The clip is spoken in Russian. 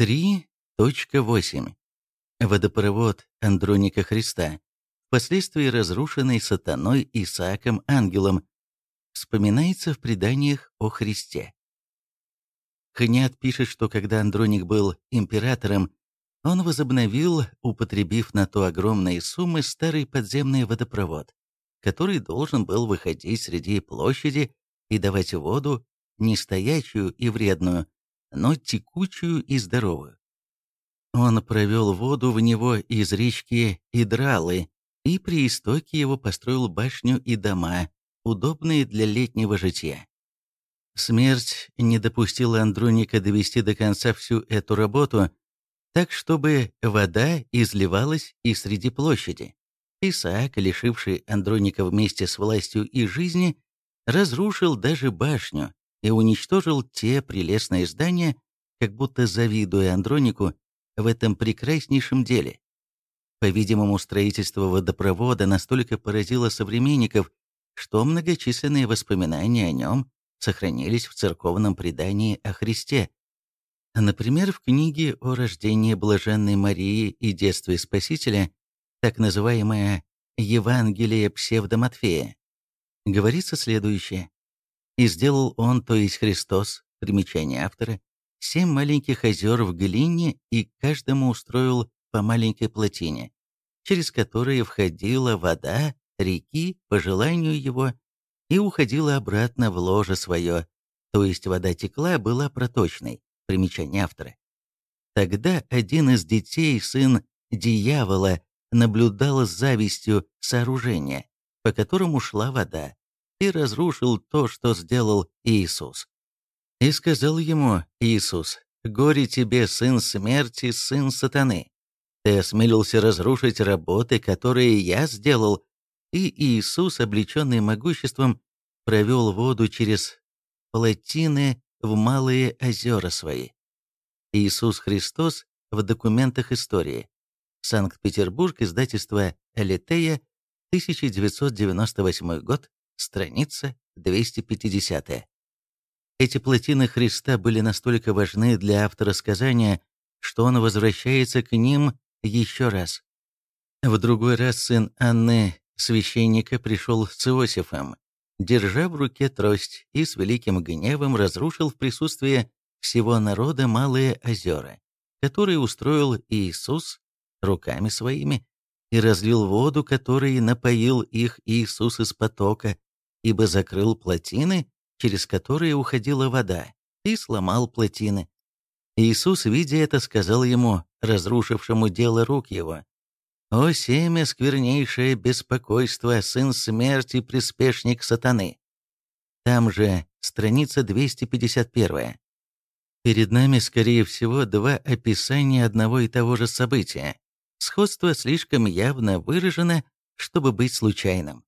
3.8. Водопровод Андроника Христа, впоследствии разрушенный сатаной Исааком ангелом, вспоминается в преданиях о Христе. Хнят пишет, что когда Андроник был императором, он возобновил, употребив на то огромные суммы, старый подземный водопровод, который должен был выходить среди площади и давать воду не стоячую и вредную, но текучую и здоровую. Он провел воду в него из речки Идралы и при истоке его построил башню и дома, удобные для летнего жития. Смерть не допустила Андроника довести до конца всю эту работу, так чтобы вода изливалась и среди площади. Исаак, лишивший Андроника вместе с властью и жизни, разрушил даже башню и уничтожил те прелестные здания, как будто завидуя Андронику в этом прекраснейшем деле. По-видимому, строительство водопровода настолько поразило современников, что многочисленные воспоминания о нем сохранились в церковном предании о Христе. Например, в книге о рождении Блаженной Марии и детстве Спасителя, так называемое «Евангелие псевдоматфея», говорится следующее. «И сделал он, то есть Христос, примечание автора, семь маленьких озер в глине и каждому устроил по маленькой плотине, через которые входила вода реки по желанию его и уходила обратно в ложе свое, то есть вода текла, была проточной, примечание автора. Тогда один из детей, сын дьявола, наблюдал с завистью сооружение, по которому шла вода, и разрушил то, что сделал Иисус. И сказал ему Иисус, «Горе тебе, сын смерти, сын сатаны! Ты осмелился разрушить работы, которые я сделал, и Иисус, облеченный могуществом, провел воду через плотины в малые озера свои. Иисус Христос в документах истории. Санкт-Петербург, издательство «Элитея», 1998 год, страница 250. Эти плотины Христа были настолько важны для автора сказания, что он возвращается к ним еще раз. В другой раз сын Анны священника пришел с Иосифом, держа в руке трость, и с великим гневом разрушил в присутствии всего народа малые озера, которые устроил Иисус руками своими, и разлил воду, которой напоил их Иисус из потока, ибо закрыл плотины, через которые уходила вода, и сломал плотины. Иисус, видя это, сказал ему, разрушившему дело рук его, «О семя сквернейшее беспокойство, сын смерти, приспешник сатаны!» Там же страница 251. Перед нами, скорее всего, два описания одного и того же события. Сходство слишком явно выражено, чтобы быть случайным.